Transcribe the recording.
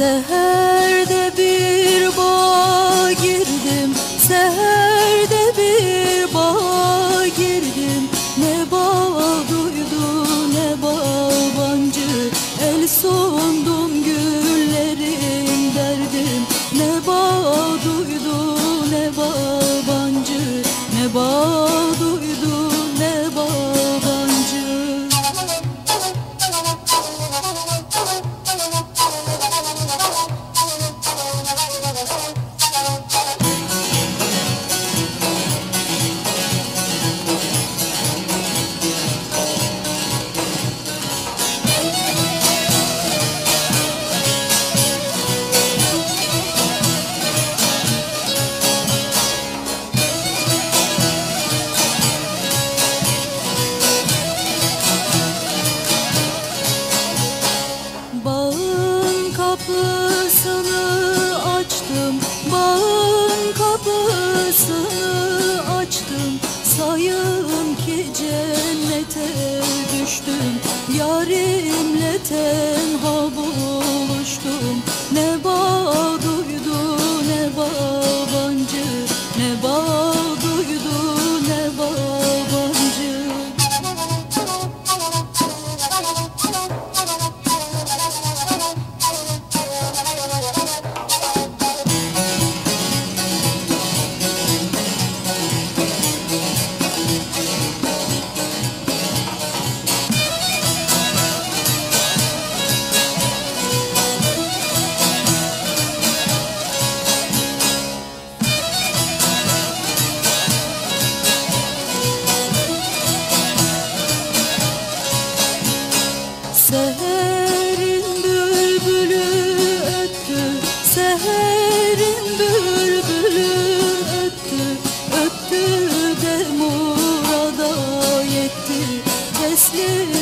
Seherde bir bağa girdim Seherde bir bağa girdim. Ne bağ duydu ne bağbancı. El sundum güllerin derdim. Ne bağ duydu ne bağbancı Yarimle tenha Seherin bülbülü öttü Öttü de murada yetti. Teslim